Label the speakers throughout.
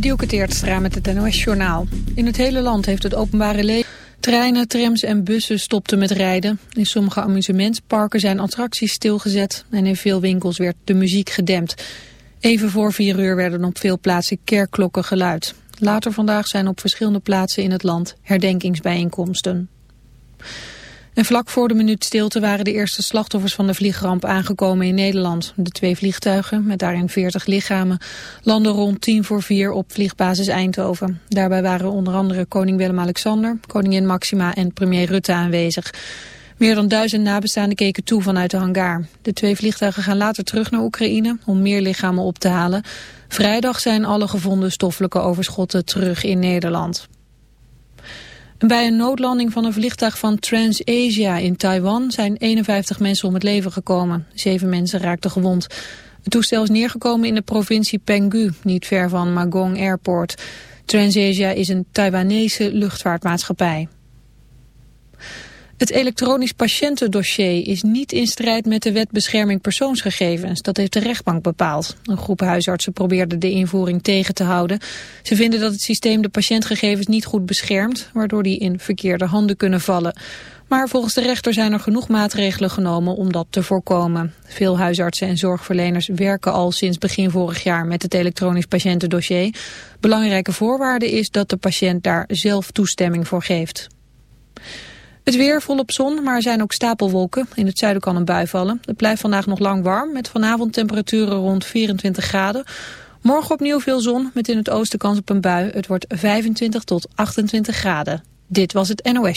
Speaker 1: Dielke met het NOS-journaal. In het hele land heeft het openbare leven... Treinen, trams en bussen stopten met rijden. In sommige amusementsparken zijn attracties stilgezet... en in veel winkels werd de muziek gedempt. Even voor vier uur werden op veel plaatsen kerkklokken geluid. Later vandaag zijn op verschillende plaatsen in het land herdenkingsbijeenkomsten. En vlak voor de minuut stilte waren de eerste slachtoffers van de vliegramp aangekomen in Nederland. De twee vliegtuigen, met daarin 40 lichamen, landden rond tien voor vier op vliegbasis Eindhoven. Daarbij waren onder andere koning Willem-Alexander, koningin Maxima en premier Rutte aanwezig. Meer dan duizend nabestaanden keken toe vanuit de hangar. De twee vliegtuigen gaan later terug naar Oekraïne om meer lichamen op te halen. Vrijdag zijn alle gevonden stoffelijke overschotten terug in Nederland. Bij een noodlanding van een vliegtuig van TransAsia in Taiwan zijn 51 mensen om het leven gekomen. Zeven mensen raakten gewond. Het toestel is neergekomen in de provincie Penghu, niet ver van Magong Airport. TransAsia is een Taiwanese luchtvaartmaatschappij. Het elektronisch patiëntendossier is niet in strijd met de wet bescherming persoonsgegevens. Dat heeft de rechtbank bepaald. Een groep huisartsen probeerde de invoering tegen te houden. Ze vinden dat het systeem de patiëntgegevens niet goed beschermt, waardoor die in verkeerde handen kunnen vallen. Maar volgens de rechter zijn er genoeg maatregelen genomen om dat te voorkomen. Veel huisartsen en zorgverleners werken al sinds begin vorig jaar met het elektronisch patiëntendossier. Belangrijke voorwaarde is dat de patiënt daar zelf toestemming voor geeft. Het weer volop zon, maar er zijn ook stapelwolken. In het zuiden kan een bui vallen. Het blijft vandaag nog lang warm, met vanavond temperaturen rond 24 graden. Morgen opnieuw veel zon, met in het oosten kans op een bui. Het wordt 25 tot 28 graden. Dit was het NOS.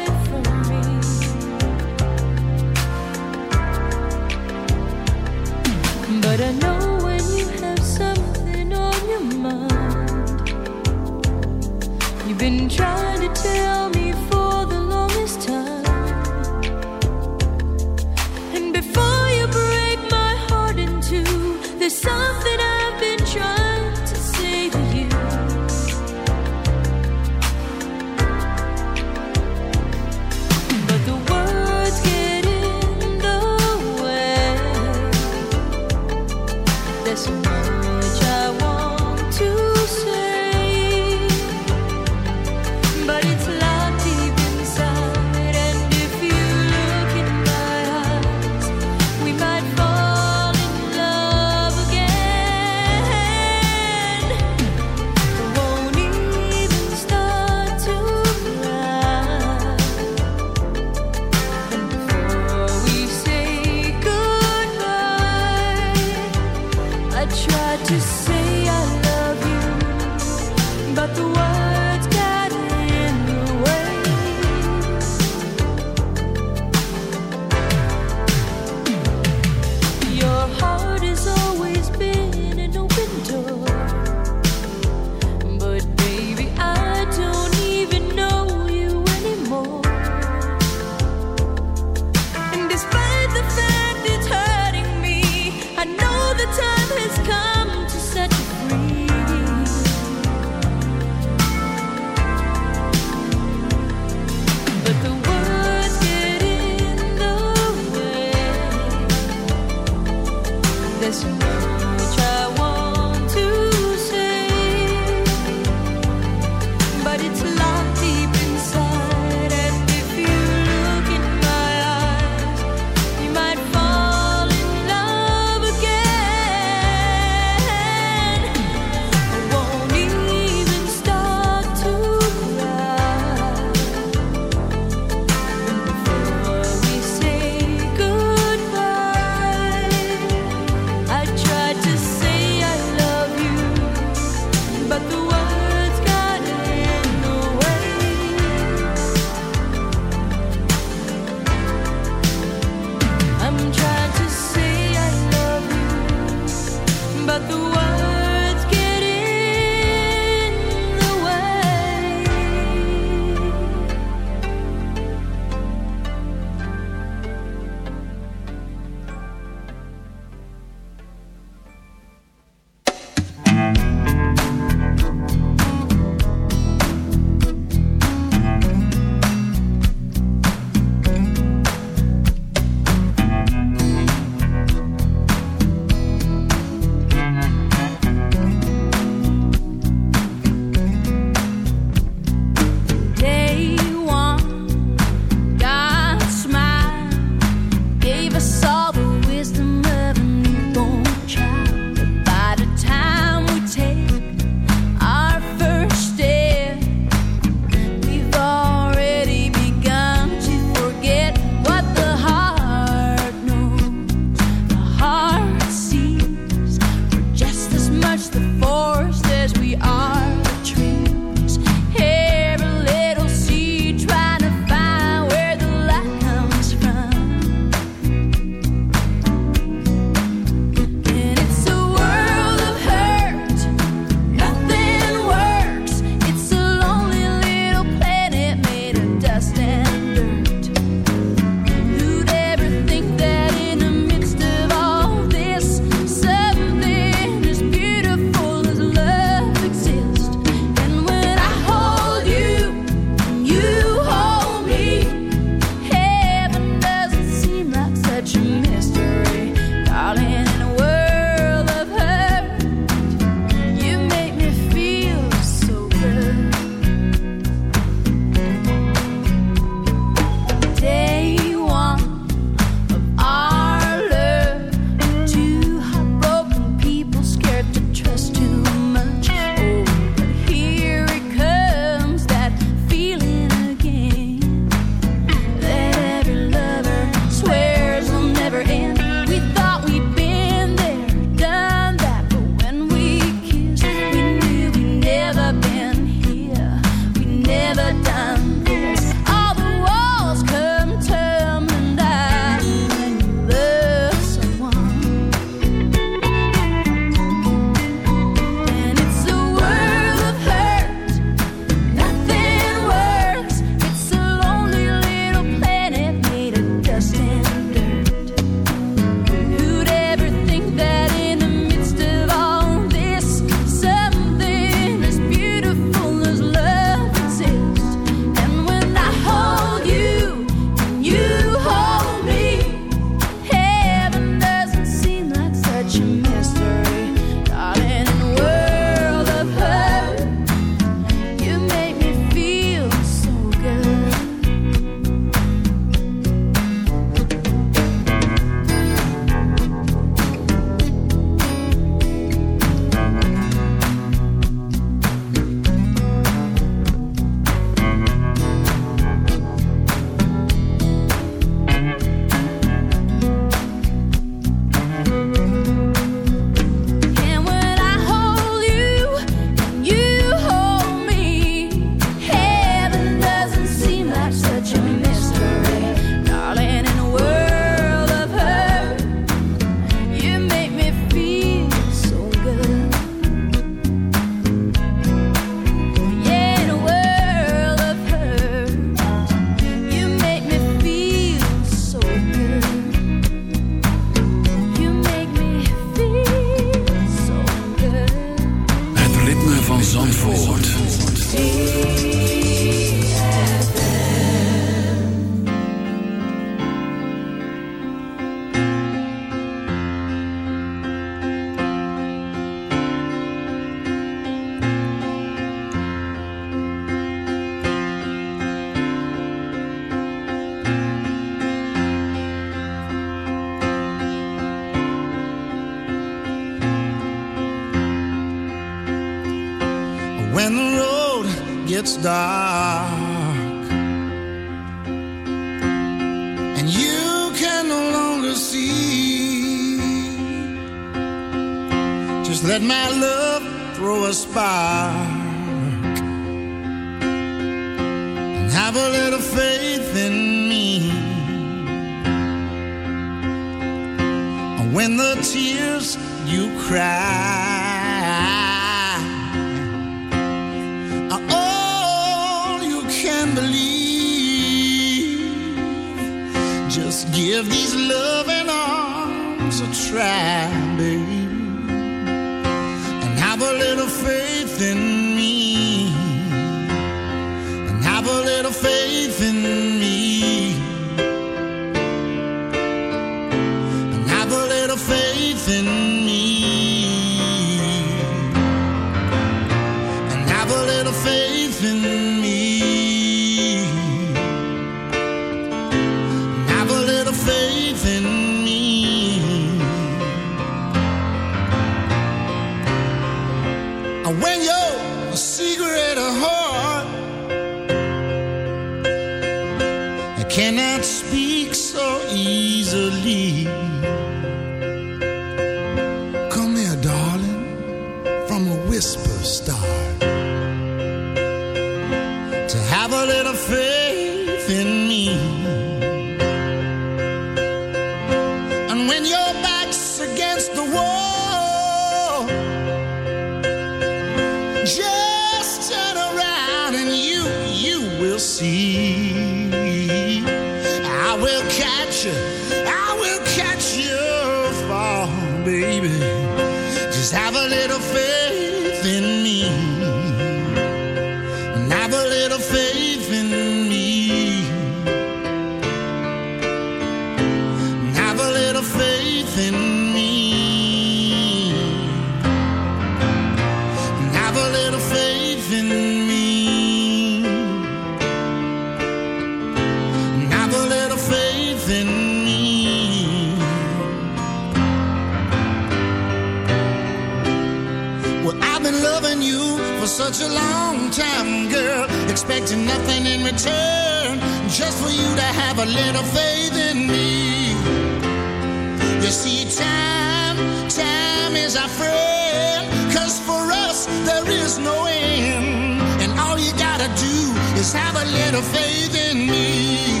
Speaker 2: there's no end. And all you gotta do is have a little faith in me.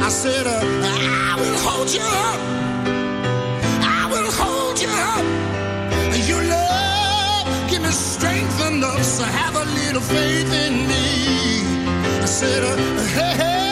Speaker 2: I said, uh, I will hold you up. I will hold you up. Your love, give me strength enough. So have a little faith in me. I said, uh, hey, hey.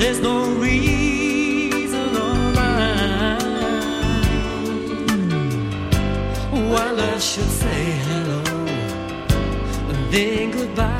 Speaker 3: There's no reason or rhyme why I should
Speaker 4: say hello
Speaker 3: and then goodbye.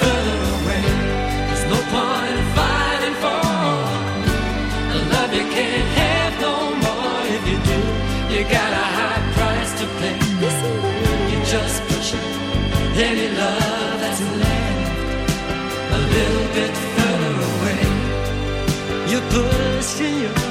Speaker 5: 天涯。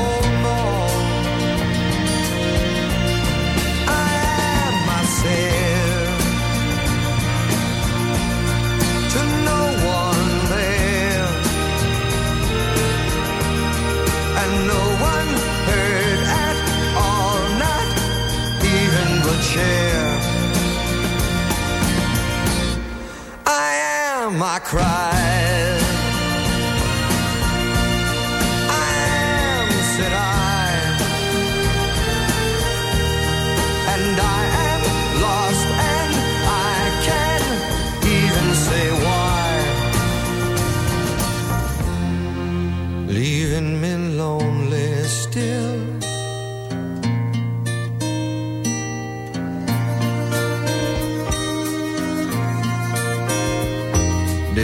Speaker 5: am,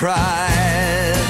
Speaker 5: Cried.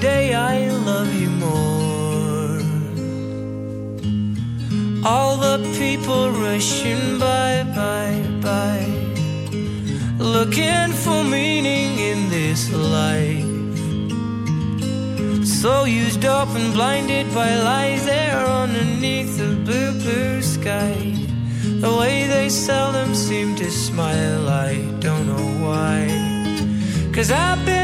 Speaker 3: Day I love you more. All the people rushing by, by, by, looking for meaning in this life. So used up and blinded by lies there underneath the blue, blue sky. The way they seldom seem to smile, I don't know why. Cause I've been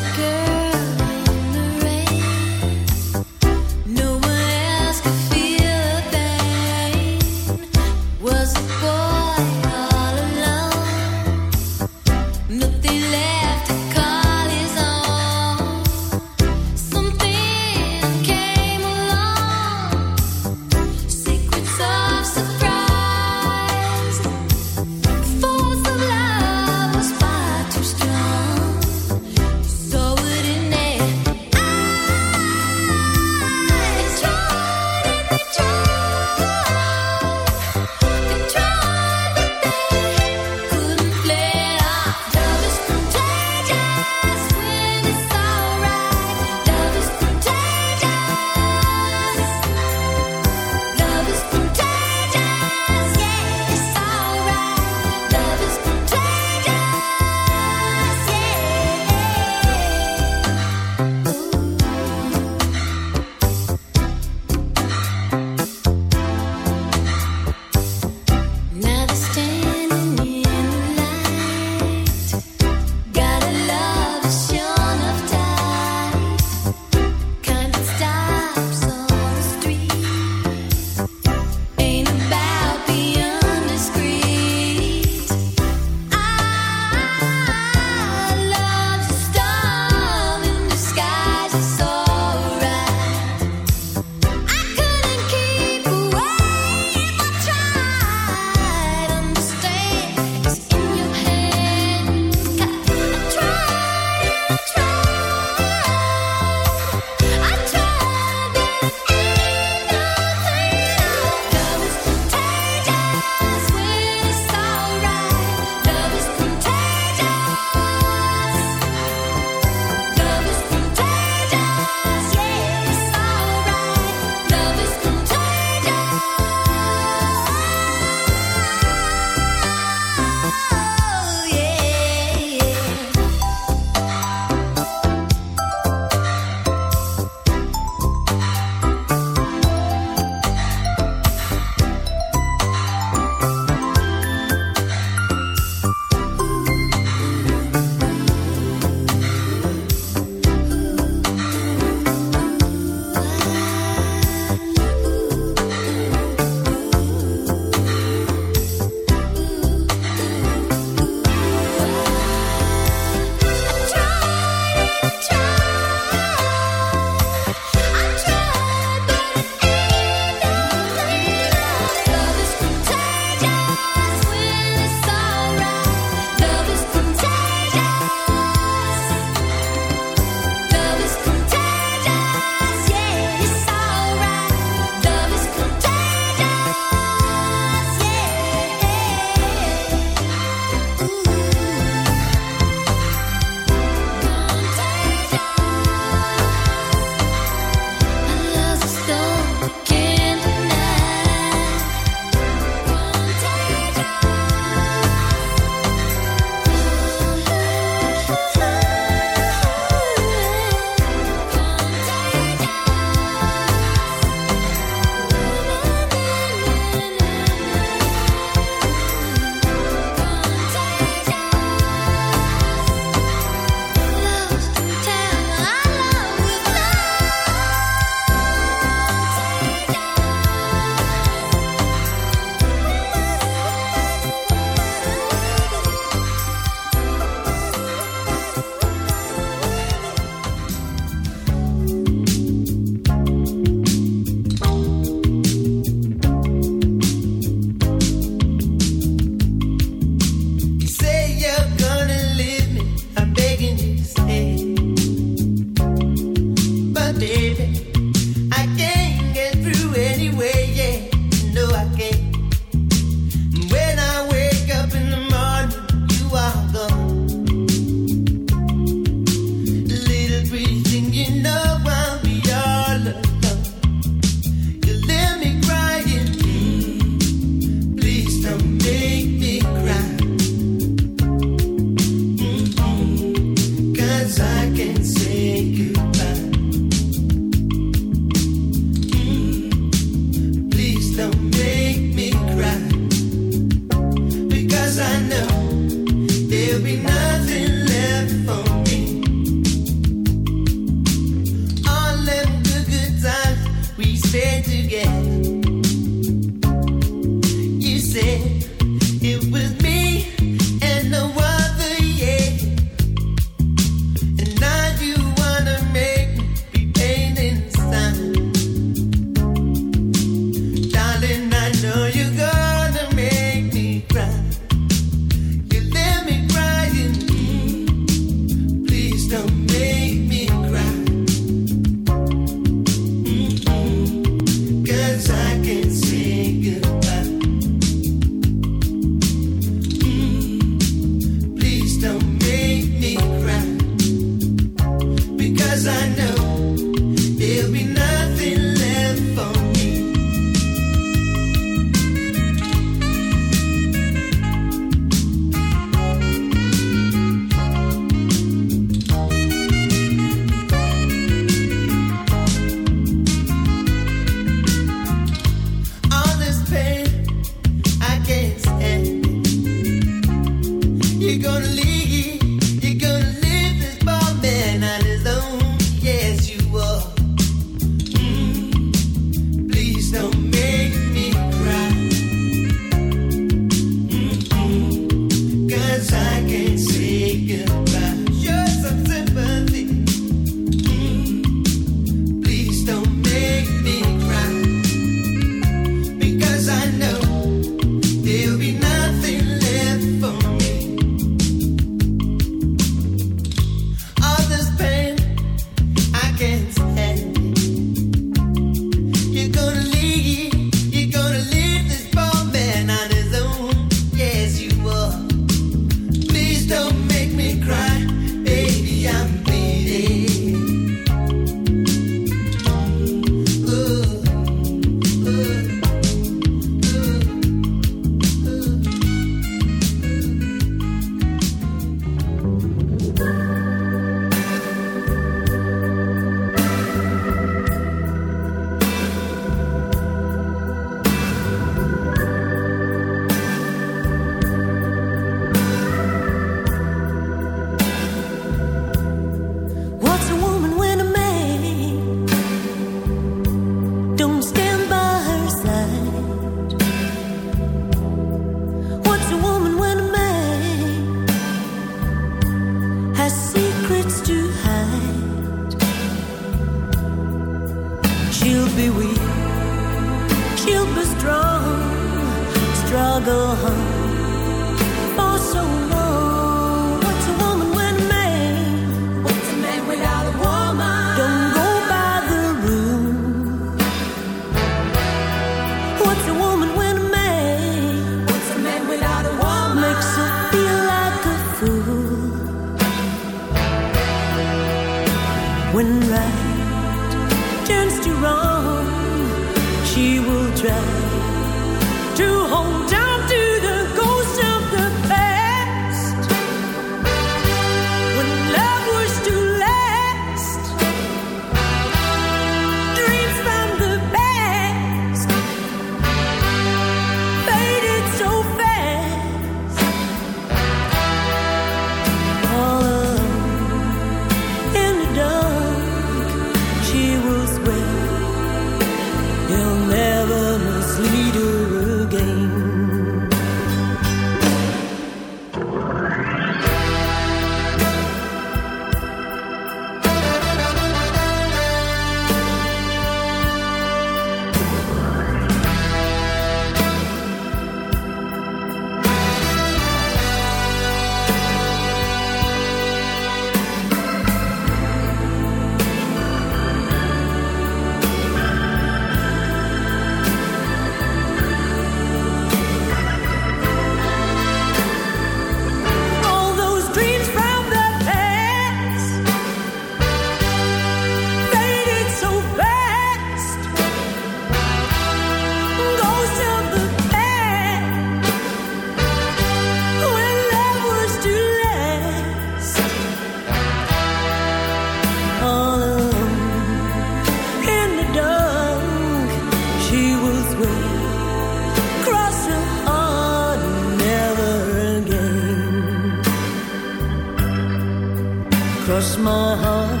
Speaker 6: Cross my heart.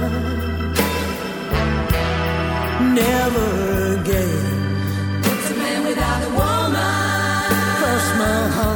Speaker 6: Never again.
Speaker 3: What's a man without a woman?
Speaker 6: Cross my heart.